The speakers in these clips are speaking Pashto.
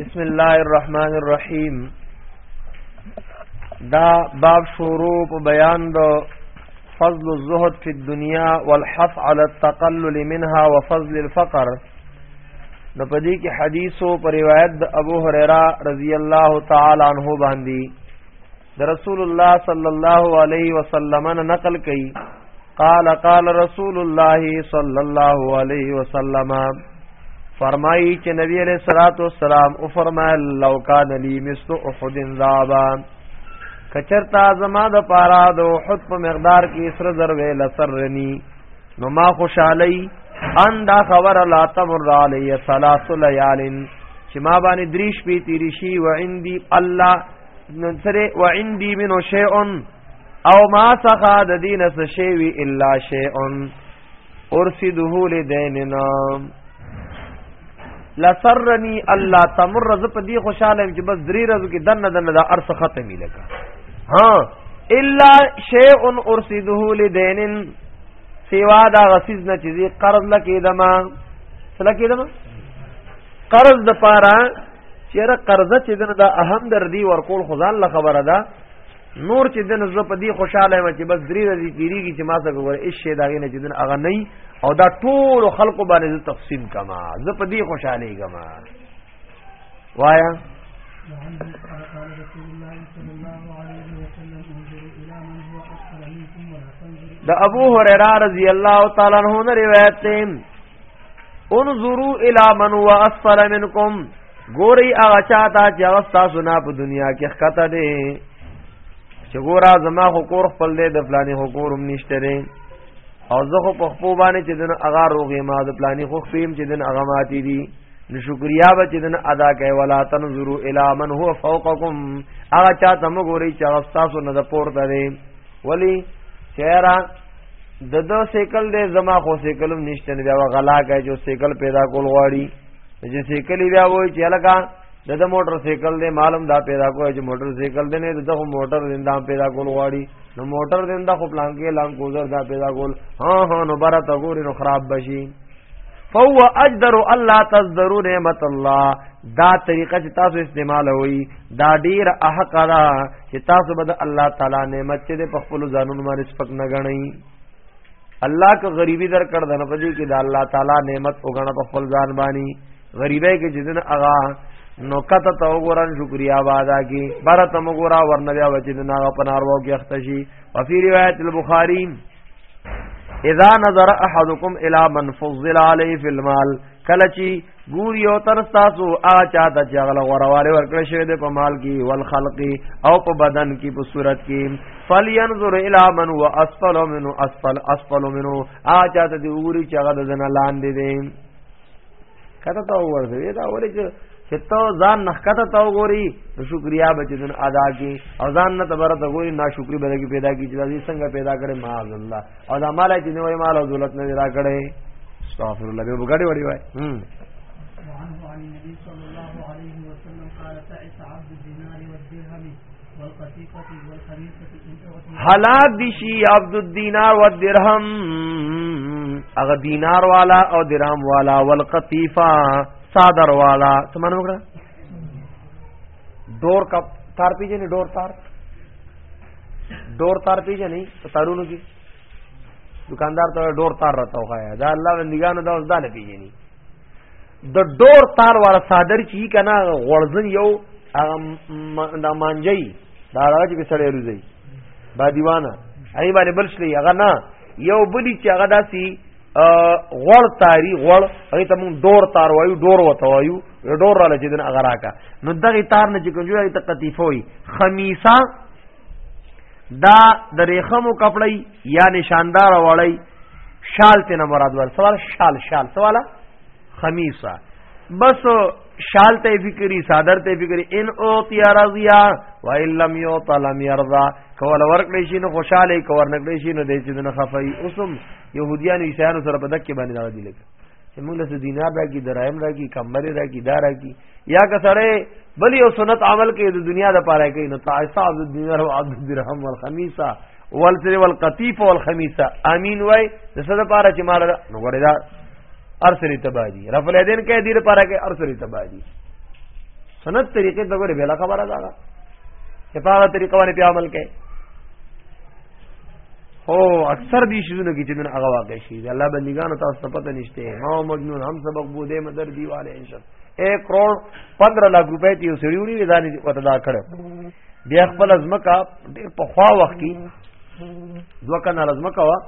بسم الله الرحمن الرحیم دا باب شروع په بیان د فضل الزهد فی الدنیا والحث علی التقلل منها وفضل الفقر نو پدې کې حدیثو پر روایت د ابو هريره رضی الله تعالی عنہ باندې د رسول الله صلی الله علیه وسلم نه نقل کړي قال قال رسول الله صلی الله علیه وسلم فرمایي چې نبی علیہ الصلوۃ والسلام او فرمایل لو کان لی مثل احد ذابا کچرتا زما د پارا د احد په مقدار کې سر زر ویل سرنی نو ما خوشالی ان دا خبر لا تمر علی ثلاث لیال چې ما باندې دریش پی تیری شي و عندي الله نصره و عندي من شیء او ما سخا د دین س شی وی الا شیء ارسده لدیننا لسرنی الله تمر ز په دی خوشاله چې بس درې ورځې کې دنه دنه دا ارس ختمي لکه ها الا شیء ارسده لدین سیوا دا غسیز نه چې قرض لکې دما سلکې دما قرض د پاره چیرې قرض چې دنه دا اهم در دی ورکول خدان له خبره ده نور چې دنه زه په دې خوشاله یم چې بس درې ورځې تیریږي چې ما څه وګوره هیڅ شی داغې نه چې دنه هغه نه او دا ټول خلکو باندې زه تقسیم کما زه په دې خوشاله یم وایا د ابو هريره رضی الله تعالی عنہ روایت ته انظروا الى من هو اسفل منکم ګوري هغه چاته چې هغه تاسو نه په دنیا کې ښکته دي چې ګورا زما خو کور خپل دی د فلاني خو کور هم نشته دی او زه خو په خپل باندې چې دن هغه روغې ما د فلاني خو خپم چې دن هغه ماتي دي نو شکریا به چې دن ادا کوي ولا تنظروا الى من هو فوقكم هغه چاته مو ګوري چې هغه تاسو نه د پورته دی ولی چهره د دو سیکل دی زما خو سیکلم نشته نه بیا غلا کوي چې سیکل پیدا کول غواړي چې سیکل بیا وای چې الګه د د موټر سیکل دی معلوم دا پیدا کوي چې موټر سیکل دی نه د خو موټر زنده پیدا کول غواړي نو موټر زنده خو پلان کې لام کوزر دا پیدا کول ها ها نو برا تګور نو خراب بشي فهو اجدر الله تصدروا نعمت الله دا طریقه چې تاسو استعمال وي دا ډیر احق را چې تاسو به الله تعالی نعمت چې په خپل ځانونو باندې سپک نه غنئ الله که غریبی در کړ دنه پدې کې دا الله تعالی نعمت وګڼه په خپل ځان باندې غریبای کې جدن اغا نو کته تو ګورن شکریا وادا کی برتم ګورا ورنبیا وجدنا پنارو کې اختشی وفي روایت البخاری اذا نظر احدكم الى من فضل عليه في المال کله چی ګور یو تر تاسو آ چاته چغله غورواله ورکړ شوی د په مال کې ول خلقي او په بدن کې په صورت کې فلینظر الی من هو اسفل منه اسفل اسفل منه آ چاته دی ګوري چغه د زنا لاندې دی کته تا ورځي دا ورې چې چې ته ځان نه کته تا وګوري نو شکریا به جن ادا کی او ځان نه تبر ته ګوري نا شکرې به کی پیدا کی چې دې څنګه پیدا کړي معاذ الله او دا مال چې نو مال او دولت نه را کړي استغفر الله به وګړي وړي وای هم وعنه عن النبي صلى الله عليه وسلم قال تعس عبد الدينار والدرهم هلاک دي شي عبد الدینار و درهم هغه دینار والا او درهم والا والقطیفه صادر والا څه معنی وکړه ډور کپ تار پیژنې ډور تار ډور تار پیژنې په تارونو کې دکاندار ته ډور تار راته وخایا دا الله بندګانو دا اوس دا نه پیژني د ډور تار والا صادر چی کنا غړزن یو هغه د مانجی دا هغه چې سړی روزي با دیوانه ای باندې بل شلی هغه نه یو بلی چې هغه داسي غوړ تاری غوړ هغه ته مون ډور تار وایو ډور وته وایو ډور را لچې دن هغه راکا نو دغه تار نه چې کوم جوړه ته قطیفوي خمیسه دا د ریخمو کپړی یا نشاندار وړی شال ته نه مراد ور سوال شال شال سواله خمیسا بس شال ته فکری صادر ته فکری ان اوتی رضیا و ان لم یوت لم یرضا کول ورکړې شي نو خوشاله کور نکړې شي نو دې چې نه خفای اوسم يهوديان عیسایانو سره په دکې باندې راځي لګ چې موږ له دینار راکی درایم راکی کمبر راکی دار راکی یا که سره بلی او سنت عمل کې د دنیا د پاره کې نو تعصب د دینار او عبد الدرهم والخمیسه والسر والقطیف والخمیسه امین وای د څه لپاره چې مال نو غره دا ارسل تبادی رفل یدین کې دې لپاره کې ارسل تبادی سنت طریقې د غره بلا خبره ده چې په هغه طریقه باندې په عمل کې هو اکثر دې شونه کې چې نن هغه واقع شي الله بندګانو تاسو ته پته نشته ما مجنون هم سبق بو دې مدر دیواله انشاء 1 کروڑ 15 لک روپے تی وسړیونی ودانې وتدا کړو بیا خپل ازمکا ډیر په خوا وخت کې دوه کنال ازمکا وا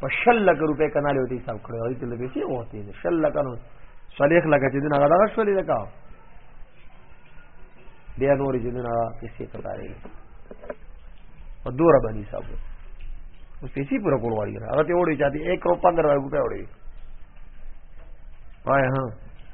په شل لک روپے کنال وتی حساب کړو هغه ته لګی شي وته دي شل لک نو صالح لګه چې دغه دغه شولې لګا بیا نور چې دغه کیسې کړاري په دور باندې حساب اوس پیسې پورا کول وړي هغه ته وړي چاته 1 روپیا 15 روپیا وړي وای ها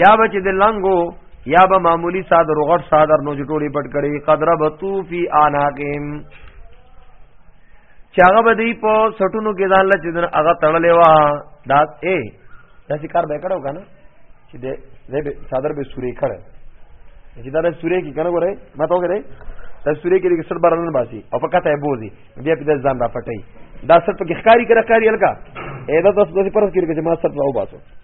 یا بچ د لنګو یا به معمولی صادر غټ صادر نو جټوړي پټ کړي قدر بتو فی اناقم چاغه بدی په سټونو کې ځان لچ دن هغه تړلې وا دا اے دا کار به کړو کنه چې دې دې صادر به سورې کړ چې دا سورې کې کنه ګورې ما ته وګورې دا سورې کې کې سر بارن باسي او فقط یې بوزي بیا په ځان را پټي دا سر په ښکاری کرا کاری الکا اې دا تاسو د پرس کې چې ما سر په وباسو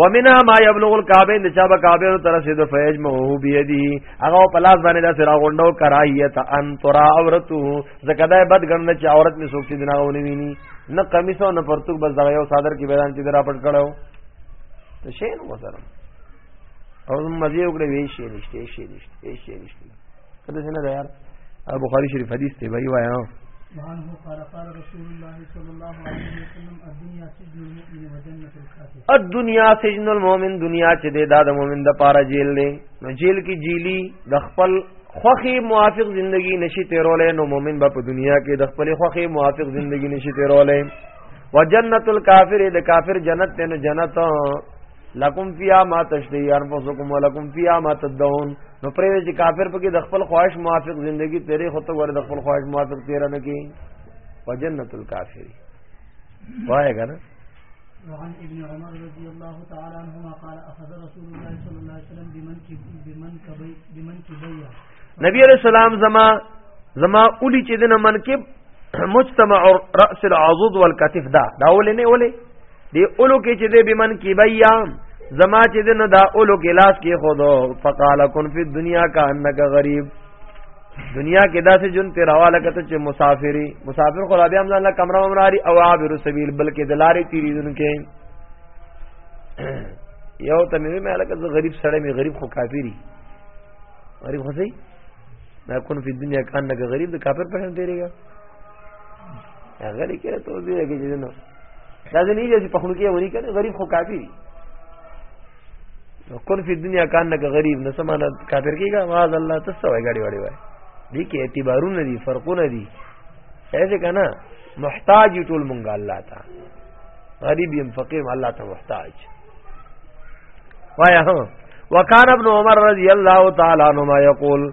ومنها ما يبلغ الكعبين د چابه کعبه تر رسید فیجمعه بيدی هغه په لاس باندې د سرا غونډو کراهیت ان ترا عورته زکدای بد ګڼل چې عورت می سوچ دي نه ونی ویني نه قمیص او نه پرتوک بس دغه یو صادر کې بیان چې درا پټ کړو ته شی نو وزرم او مزي وګړي وی شی نشته شی نشته شی نشته کله څنګه ده یار بخاری شریف حدیث ته وی وایا وعنه قال قال رسول الله صلى الله عليه وسلم الدنيا سجن المؤمن وجنة الدنیا سجن المؤمن دنیا چې دی دا د مؤمن د پاره جیل دی نو جیل کې جیلی د خپل خوخي موافق زندگی نشي تیرولې نو مؤمن به په دنیا کې د خپل خوخي موافق زندگی نشي تیرولې وجنت الکافر د کافر جنت ته نو جنت لکم فیا ما تشتی انفسکم ولکم فیا ما تدعون نو پرې چې کافر پکې د خپل خواهش موافق زندگی تیرې خو ته ور د خپل خواهش موافق تیر نه کی وجنت الکافر وایګا نه وعن ابن عمر رضي الله تعالى عنهما قال اخذ رسول الله صلى الله عليه وسلم بمن بمن كبي بمن كبي نبی علیہ السلام زما زما اولی چې دنه منکب مجتمع راس العضد والكتف دا دا ولې نه ولې دی اولو کې چې دې بمن کی بیا زما چې دنه دا اولو کې لاس کې خودو فقال کن فی الدنيا کانک غریب دنیا کې داسې جون ته راواله کته چې مسافری مسافر خو بیا ځان له کمره ومراري او عابر سبیل بلکې د لارې تیریدونکو یو ته مې مې لکه زه غریب سړی مې غریب خو کافری غریب خو سي دا کون په دنیا کان نه غریب د کافر په شان تیریږي هغه لري کړه ته دې کې جنو دا ځنی چې په خلکو کې ونی کړي غریب خو کافری کن فی دنیا کان نک غریب نو سمانه کافر کیږي واز الله تاسو وای غاډي وړي وای دي کې اعتبارونه دي فرقونه دي ایسے کنا محتاج ټول مونږه الله تا غریب یم فقیر الله ته محتاج وایا هو وکانه ابن عمر رضی الله تعالی عنہ یقول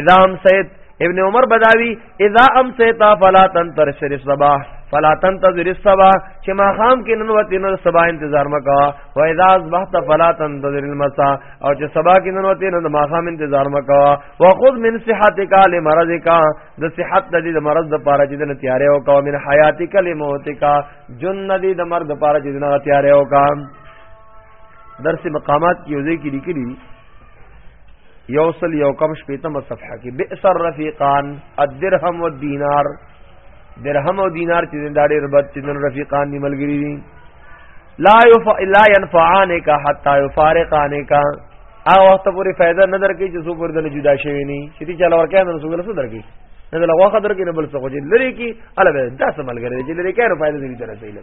اذا امسيت ابن عمر بداوی اذا امسيت فلا تنتظر الصباح فلا تنتظر الصباح چې ما خام کې نن وتی نو صبا انتظار مکا و اذا اصبحت فلا تنتظر المساء او چې صبا کې نن وتی نو ما خام انتظار مکا وخذ من صحتك لمرضك د صحت د دې مرض د پاره چې د تیارې او قوم من حياتك لموتك جن دې د مرض د پاره چې د تیارې او قوم درس مقامات کې یوځای کې لیکلي دي یوصل یو کم شپیتم صفحه کې بئس الرفیقان الدرهم والدینار درهم او دینار چې دا ډېر بد چې رفیقان دی ملګری دي لا یف لا ينفعان کا حتا یفارقان کا هغه وخت پورې فائدہ نه درکې چې څو پر دل جدا شوی نه چې تی چل ورکه نه څو څه درکې نه له واخه درکې نه بل څه خو چې لری کې الوی دا سمل غره چې لری کې نه فائدہ دې درته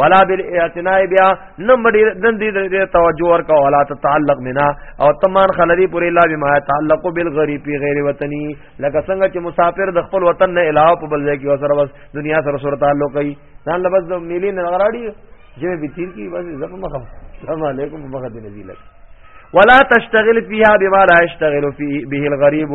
ولا بالاعتناء بیا نم دن دې دې توجه ورکا ولا تتعلق منا او تمان خلری پوری لا بما تعلق بالغریب غیر وطنی لکه څنګه چې مسافر د خپل وطن نه علاوه په بل ځای کې وسره بس دنیا سره سره تعلق کوي ځان لبس د ملي نه غراړي چې به تیر کی بس زپ مخم السلام علیکم مخد نبی لک ولا تشتغل فيها بما لا يشتغل فيه به الغريب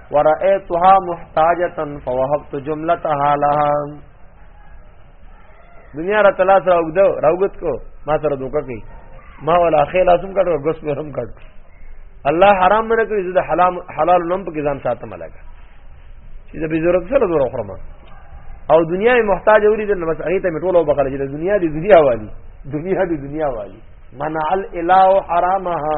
ورأيتها محتاجه فوهبت جملتها لها دنیا را تلا سره وګدو راوګت کو ما سره دوکه کوي ما ولا خیل اسم کړو غوس مې هم کړ الله حرام نه کړی زه د حلال حلال نوم په ځان ساتم لګا چې د بزرګ سره دور خورم او دنیا محتاج اوري د بس هغه ته میټول او بخل چې د دنیا د دنیا والی دنیا د دنیا والی منع الاله حرامها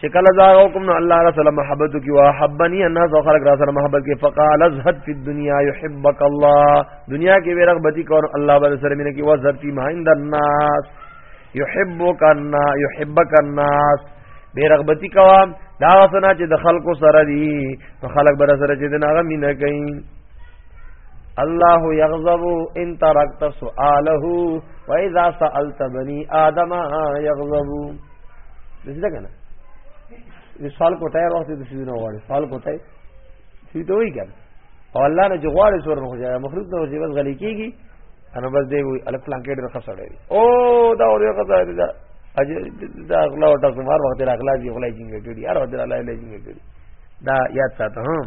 چې کله زاغو کوم نو الله رسول محبت کی وحبنی الناس او خلق رسول محبت کی فقال ازهد فی الدنيا يحبك الله دنیا کې به رغبتی کو الله بر سره مینه کی وزهد فی ما عند الناس يحبك الناس يحبك الناس به رغبتی کوا دا وسنا چې د خلکو سره دی نو خلق بر سره چې دغه مینه کوي الله یغضب ان ترکت سؤاله واذا سالت بني ادم یغضب دسته کنه د سوال کوټه هر وخت د سيزونه وړي سوال کوټه سي ته وی کنه او الله نه جوړه سور نه خوځي مخلوق نه وځي بس غلي کیږي انا بس دی وی الف پلان کې ډېر خسړې او دا اورې خسړې دا اج دا اغلا وټه سمار وخت راغلا دی غلا جنګ کړي هر وخت راغلا جنګ کړي دا یاد ساته هم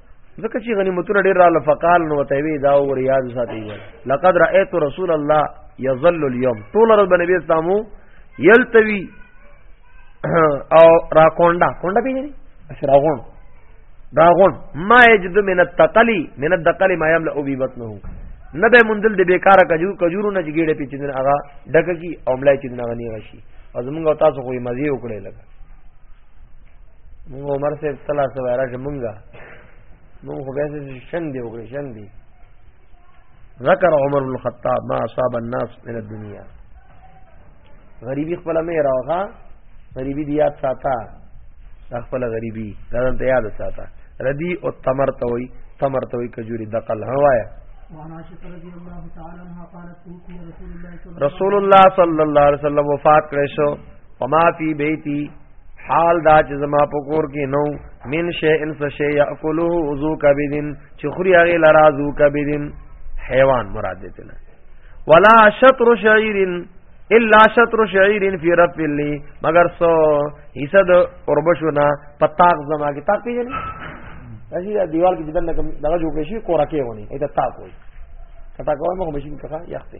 ځکه چې غنیمتونه ډیر را لفقال نو ته وی دا ور یاد ساتي لقد رايت رسول الله يظل اليوم طول رب نبی اسلامو یلتوی او را کونډه کونډه پیژني اچھا راغون راغون ما یجد من التقلی من الدقلی ما یملا بی بطنه نه به مندل د بیکاره کجور کجورو نه جګړه پیچندن هغه ډکه کی او ملای چې نه غنی غشي او زمونږ تاسو خو یې مزه وکړې لګا مو عمر سے تلا سو را چې مونږه مونږ خو بیا چې شن دی وګړي شن دی ذکر عمر بن الخطاب ما اصاب الناس من الدنيا غریبی خپل مې راوغه غریبی دی یاد ساته خپل غریبی دا ته یاد ساته ردی او تمر توي تمر توي کجوري دقل هوایا رسول الله صلی الله علیه وسلم وفات کړی شو وما فی بیتی حال دا چې زما په کور کې نو من شی ان شی یاکلوه ذو کبدن چې خوري هغه لرا ذو کبدن حیوان مراد دې نه ولا شطر شعیر الا شطر شعیر فی رف لی مگر سو حصہ د اوربشونا پتاق زما کې تاق پیژنې اسی دا دیوال کې جدن دغه جوړ شي کورکه ونی ایت تاق وای کتا کوم مشین کخه یخته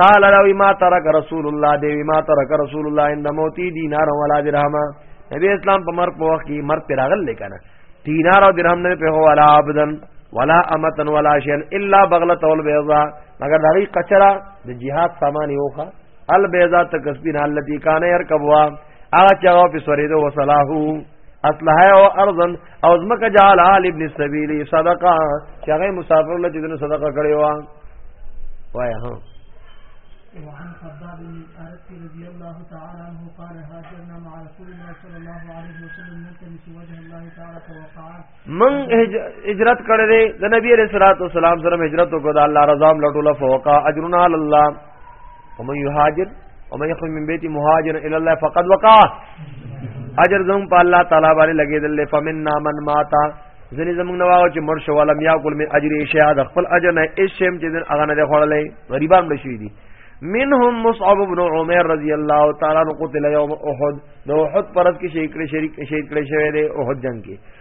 قال لو ما ترك رسول الله دی ما ترك رسول الله عند موتي دينار ولا درهم نبی اسلام په مرګ په وخت کې مرګ پر راغل لیکنه دینار او درهم نه په هو ولا عبدن ولا امتن ولا شيء الا بغله تول بيضا مگر دغه کچرا د جهاد سامان یوخه البيضا تکسبین التي كان يركبوا اغه چاو په سورې دو وصلاحو اصلحه او ارضن او زمکه جعل آل ابن سبیلی صدقه چې هغه مسافر له جدن صدقه کړی و وای ها وعن خباب بن الارت رضي الله تعالى عنه قال هاجرنا مع رسول الله صلى الله عليه وسلم نلتمس وجه الله تعالى فوقعا من هجرت کړې ده د نبی عليه الصلاه والسلام سره هجرت وکړه الله رضا ملټوله فوقا اجرنا الله ومن يهاجر ومن يخرج من بيته مهاجرا الى الله فقد وقع اجر زم په الله تعالی باندې لګیدل فمننا من ماتا ځنې زمونږ نه واو چې مر شو ولم یاکل من اجر شیء د خپل اجر نه هیڅ شی چې دن هغه نه خوړلې غریبان بشوي دي منهم مصعب بن عمر رضی الله تعالی عنہ قتل یوم احد د احد پرد کې شهید کړي شهید کړي شوی دی احد جنگ کې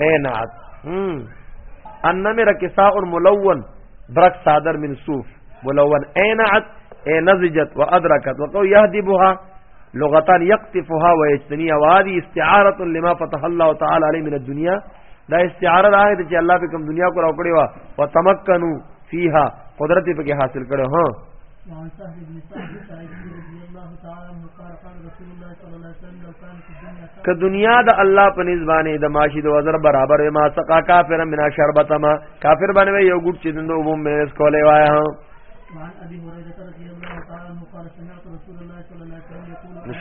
عینات النمر کساء ملون درک صادر من صوف ملون عینات نزجت وادرکت وقو يهدبها لغتان يقطفها ويجتنيها وهذه استعاره لما فتح الله تعالى عليه من الدنيا دا استعاره ده چې الله په کوم دنیا کو راوړي وا وتمکنو فيها قدرت په کې حاصل کړو ها وعن سهل بن سعد رضي الله تعالى عنه قال قال رسول الله صلى الله عليه وسلم که دنیا د الله په نسبانه د ماشي د وزر برابر ما سقا کافر من شربت ما کافر باندې یو ګډ چې دنه وو مې اس کولې وایا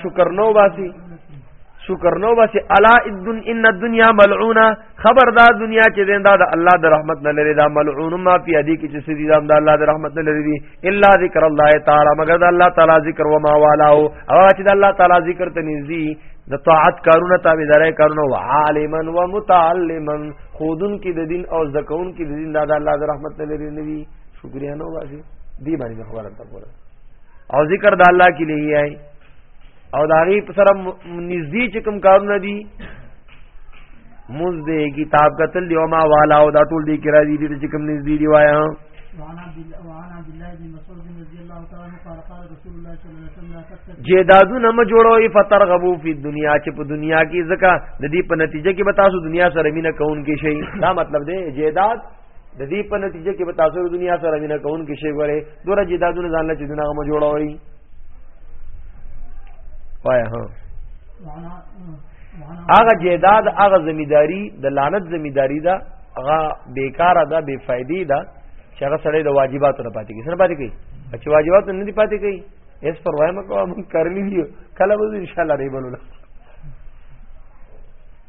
شکر نو باسي شکر نو باسي الا ان الدنيا ملعونه خبردار دنیا چې زنده د الله د رحمت نه لري دا ملعون ما فی ادي کې چې سړي د الله د رحمت نه لري الا ذکر الله تعالی مگر د الله تعالی ذکر و ما والا او چې د الله تعالی ذکر ته نږدې د طاعت کارونه تابعداري کارونه او عالما و متعلما خودن کې د دین او زکون کې د دین د الله د رحمت نه لري نه دي شکریا نو واسي دی باندې خبره تا کوله او ذکر د الله کې لې یې او دا غي په سره نږدې چې کوم کارونه دي موز دې کتاب قتل دی او ما والا او دا ټول دې کرا دي چې کوم نږدې دی وایا جیدادونه م جوړوي فترغبو فی دنیا چې په دنیا کې زکه د دې په نتیجه کې به تاسو دنیا سره مینه کوونکې شي دا مطلب دی جیداد د دې په نتیجه کې به تاسو د دنیا سره مینه کوون کې شی غره دوره جدادونه ځان له چې دغه مو جوړوي وای هو هغه جیداد هغه زمیداری د لعنت زمیداری دا هغه بیکاره ده بے فائدې ده چې هغه سړی د واجباتو نه پاتې کیږي سره پاتې کیږي چې واجباتو نه دي پاتې کیږي اس پر وای مکو موږ کرلی دی کله به ان شاء الله ریبل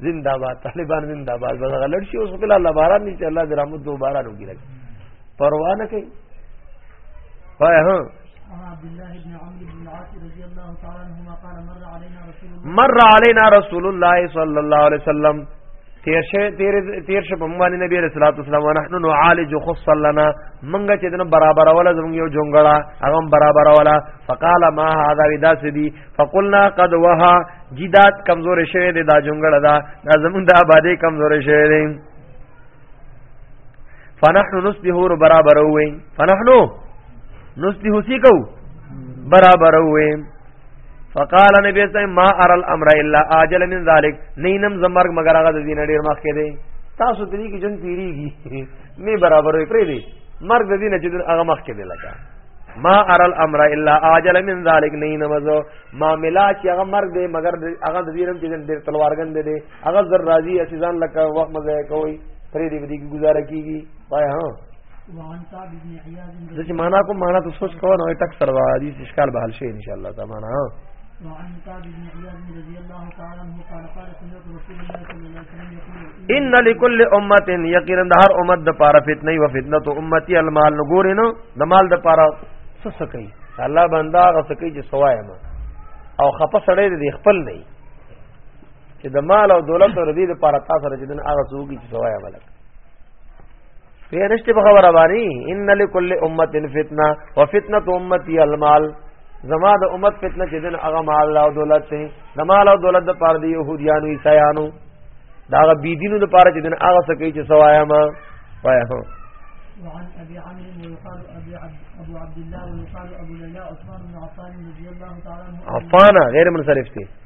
زنده باد طالبان زنده باد بس غلط شي اوس خپل الله باران نشي الله دې رحمت دو باران وکړي لګي پروا نه کوي وای ها عبد الله بن عمرو بن العاص رضی الله تعالی عنهما قال مر علينا رسول الله مر علينا رسول الله صلى الله عليه وسلم تیر شه تیر تیر شه بموانی نبی رسول الله صلی الله نحنو نعالج خص لنا منګه چې دنه برابر ولا زموږ یو جونګړه هغه برابر ولا فقال ما هذا ودا سدي فقلنا قد وها جداد کمزور شوی دی دا جونګړه دا دا زمون د آبادی کمزور شوی دی فنحن نصبه برابر وې فنحن نصبه سیکو برابر وې فقال نبی صلی ما ار الامر الا عاجل من ذلك نینم زمرګ مگر هغه د دین ډیر مخ کې دی تاسو دې کې جون پیریږي می برابر وې پرې دی مرګ د دین چې هغه مخ کې دی لکه ما ار الامر الا اجل من ذلك نین مزو معاملہ چې هغه مرګ دی مگر هغه د ویرم چې ډیر تلوارګن دی هغه زر راضی اسیزان لکه وخت مزه کوي پرې دې دې گزاره کیږي پای ها د چې معنا کو معنا ته سوچ کوو نو ټک سره حدیث اشکال به حل شي ان شاء الله تعالی وعن كعب بن عياض رضي الله تعالى عنه قال قال سمعت رسول الله صلى الله عليه وسلم ان لكل امه یقینا د هر امت د پاره فتنه او فتنه تو امتی المال نګورې نو د مال د پاره څه سکی الله بندا غ سکی چې سوایم او خپه سړی دې خپل نه چې د مال او دولت او ردی د پاره تاسو رجدن هغه څوګي چې سوایم لکه پیرشت په خبره باندې ان لكل امه فتنه وفتنه امتي المال زما د امت فتنه چې دن هغه مال او دولت ته د مال او دولت د پاره دی يهوديانو عيسایانو دا غ بي دینو د پاره چې دن هغه څه کوي چې سوایا ما وایا هو وعن ابي عمرو بن يقال ابي عبد ابو عبد الله بن يقال ابو ليلى عثمان بن عفان رضي الله تعالى عنه عفان غير منصرف ته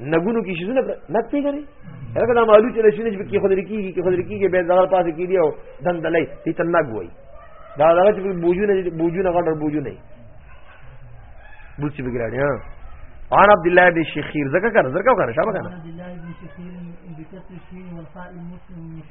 نګونو کې شي نه پیګري هغه دا معلوم چې نشي نشي کې خدای کیږي کې خدای کیږي به ځار پاسه کیږي او دندلې دې ته نګ وای دا دا چې بوجو نه بوجو نه غړ بوجو نه بوچ بګراړي ها عن عبد الله بن شخير زکه کر زکه کر شابه کنه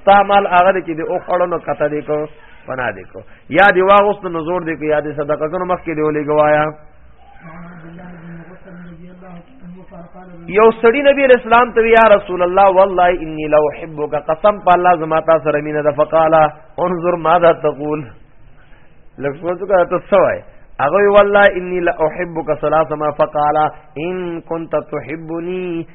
ستا مال هغه چې دی او خړو نو کته دی کو پنا دی کو یا دی واغست نو زور دی کو یا دی صدقه کنو مخ کې دی ولې گوایا یو سړی نبی اسلام ته یا رسول الله والله انی لو احبک قسم په الله زما تا سره مینه ده فقالا انظر ماذا تقول لکه څه کا ته سوای هغه والله انی لا احبک ثلاث ما فقالا ان كنت تحبني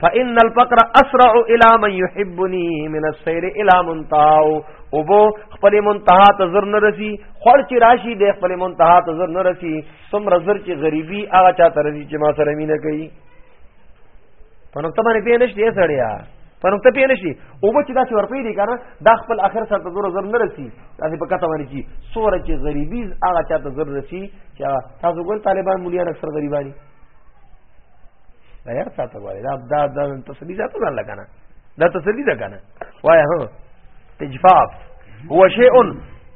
فان الفقر اسرع الى من يحبني من السير الى منتهى او بو خپل منتها ته زر نه رسی خړ چې راشي د خپل منتها ته زر نه رسی سم رزر چې غریبي هغه چا تر دي چې ما سره مینه کوي په نقطه باندې پېنه شي سړیا په نقطه پېنه شي او بو چې دا چې ورپې دي کنه دا خپل اخر سره ته زر زر نه رسی تاسو په کته باندې چې سور چې غریبي هغه چا ته زر رسی چې تاسو ګل طالبان مليان اکثر غریبانی دا یار ساته وای دا دا د تسلی ذات نه لګانا دا تسلی ده کنه وای هو تجفاف هو شیء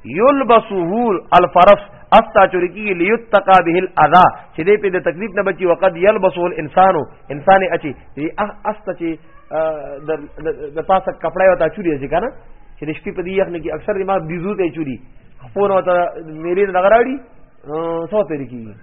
یلبسه الفرس استا چوری کی لیتقا به الاذا چې دې په تکلیف نه بچي وقد یلبسه الانسان انسان اچي دې استا چې د پاسه کپڑا وتا چوری ځي کنه چې د شپې په دې یخ نه کې اکثر ما بيزو ته چوری خپل وتا میرې نه غراړي څو ترې کیږي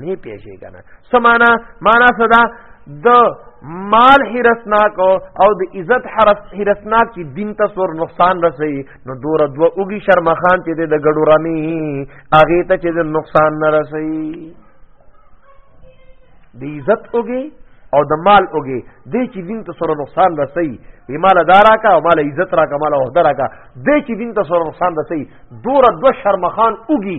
نه پیژې کنه سمانا معنا صدا د مال حرسناک او د عزت حرس حرسناک چې دین ته سور نقصان رسي نو دور دو اوګي شرمخان چې د ګډو رامي اغه ته چې د نقصان نه رسي د عزت اوګي او د مال اوګي د چې دین ته سور نقصان رسي وی مال دارا کا او مال عزت را کا مال او درا کا د چې دین ته سور نقصان رسي دور دو شرمخان اوګي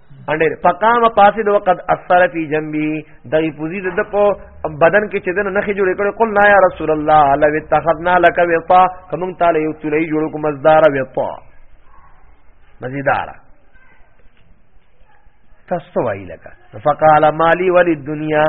انډر فقام پاسد وقد اثر فی جنبی دغه پوزی د په بدن کې چې دنه نخې جوړې کړې قل نا یا رسول الله لو اتخذنا لك وطا کوم تعالی یو تلې جوړ کوم مزدار وطا مزیدار تاسو وایي لکه فقال مالی وللدنیا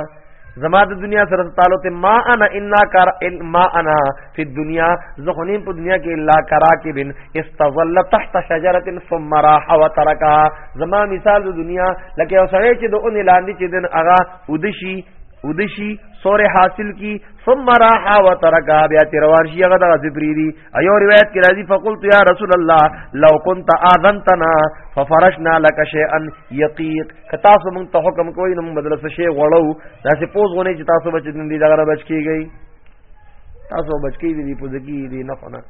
زما د دنیا سره تعلق ما انا الا کر ما انا فی الدنیا زخنی په دنیا کې الا کراکب استظل تحت شجره ثم راح وترکها زما مثال د دنیا لکه یو سړی چې د اون لاندې چې دن اغا ودشي ودشي سور حاصل کی ثم راح وترکها بیا تیر ورشي هغه د غزبری ایو روایت کې راځي فقلت یا رسول الله لو كنت اذنتنا ففرشنا لك شيئا يقيق کتا سو موږ ته حکم کوی نو موږ بدل څه شی غړو دا سه پوز غونې چې تاسو بچ دین دي دغه بچ کیږي تاسو بچ کیږي دي پوز کیږي نه خونه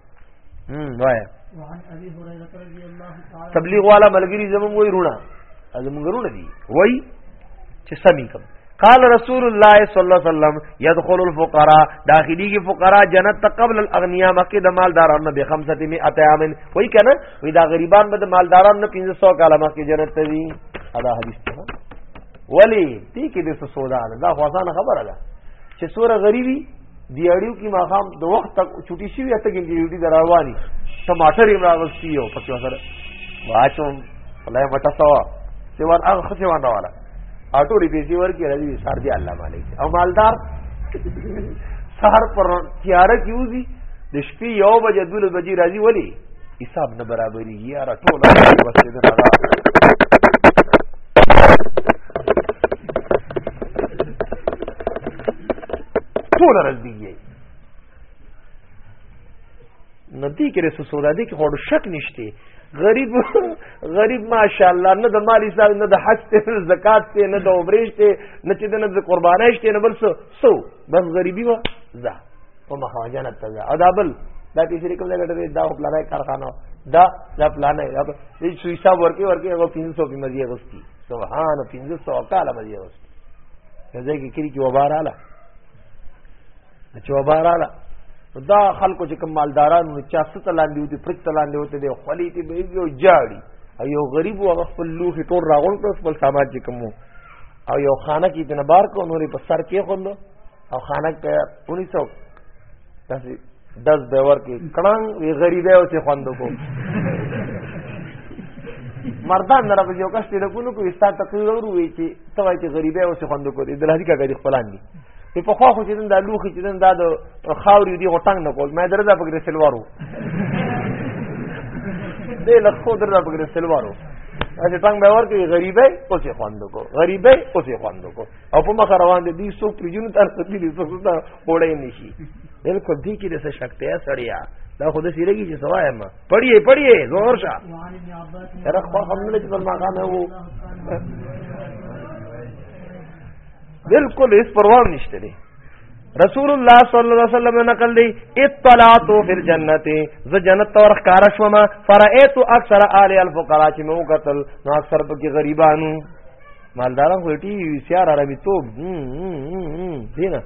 هم وای تبلیغ والا ملګری زموږ وای رونه زموږ رونه دي وای چې سمې کوم قال رسول الله صلی الله علیه وسلم يدخل الفقراء داخلي کی فقراء جنت قبل الاغنياء مکه د مالداران نه به 500 اتیامن وای کنه وی دا غریبان به د مالداران نه 1500 کاله مکه جنت ته دي ادا حدیث ته ولی تی کې د سودا ده دا خو آسان خبره ده چې سوره غریبي دی اړیو کې ماقام د وخت تک چټي شي اته کې ډیوټي دراوانی ټماټر یې راغستی او پکې وسره واچوم الله یې مټه سوا چې ور هغه خسې وانه والا اټو ری پیسې ورکی راځي سار دی الله مالک او مالدار سحر پر تیار کیوزی د شپې یو بجې دول بجې راځي ولی حساب نه برابرې یاره ټول وسې نه ټول ورځ دی ندی کې رسو سودا دي کې خور شک نشته غریب غریب ماشاءالله نه د مال حساب نه د حج ته نه زکات ته نه د عمرې ته نه چې نه د قربانای ته نه بل سو سو بس غریبي وا ځه په مخاجنه ته ځه ادا بل دا چې شریک نه غټه دا خپل راي کارخانه دا دا پلان دی دا چې حساب ورکی ورکی هغه 300 په مزي غستی سبحان پنځه سو کال به یې اوس ځای کې کړي چې وباراله چې وباراله دا خلکو چې کوم مالداران نو چا ست لاندې وتی پرک تلاندې وتی دی خلی ته به یو جاړي او یو غریب او خپل لوخي ټول راغون کړ خپل سامان چې کوم او یو خانه کې د نبار کو نورې په سر کې خوندو او خانه په 1900 داسې دز به ورکې کړنګ وی غریبه او څه خوند کو مردان نه راځي یو کس پیدا کولو کو استا تقریر ورو وی چې توای چې غریبه او څه خوند کو دې دلاري کاګه دې خپلان دي په خو خو چې نن دا لوخي چې نن دا د خاوري دی غټنګ نه کول مې درځه پکې سلوارو دې لږ خو درځه پکې سلوارو اځه ټنګ به ورکې غریبې اوسې خوند کو غریبې اوسې خوند کو او په مخ روان دي څوک پرجن تر څه دي څوک پوړې نشي بالکل دې کې د څه شک ته سړیا دا خود سیرګي چې سوایا ما پړیې پړیې زور شه تر خو هم نه چې ما غانه وو بالکل اس پروا نشته دی رسول الله صلی الله علیه وسلم نقل دی اطلعت فی الجنه ز جنت اور خکار شوم فرایت اکثر اهل الفقراء چې مو قتل نو اکثر په غریبانو مالداران خو ټي وي سي ار عربي توب دینه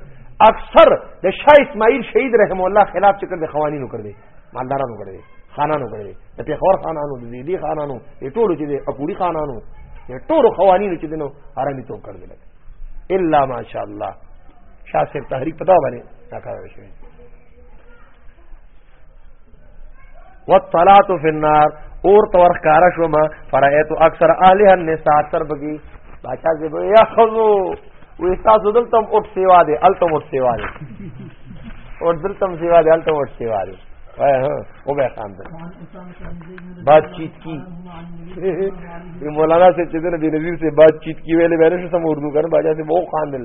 اکثر د شاه اسماعیل شهید رحم الله خلاف چې کړ قوانینو کړ دي مالدارانو کړ دي خانانو کړ دي د پیښور خانانو د زیدی خانانو د ټولو چې د اپوري خانانو د ټولو قوانینو چې دنو عربي توب کړ دي الا ماشاء الله شاه صاحب تحریک پتا باندې دا کار شوی والصلاه فی النار اور تور کار شوم فرایت اکثر اهله النساء اکثر بگی باچا زیب یا خذو و استاد دلتم اوټ سیوا دی التم اوټ سیوا دی اور دلتم سیوا دی التم اوټ سیوا دی وای هو او به خان دی بات چیت کی مولانا سے چیزیں نبی نذیر سے بات چیت کی ویلے میں نے سم اردو کر باجا سے وہ خان دل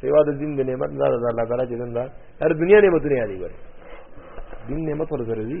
سیوا د دین د نعمت نه ده الله تعالی چې دین دا هر دنیا نعمتونه یادې ګوري دین نعمت ور سره دي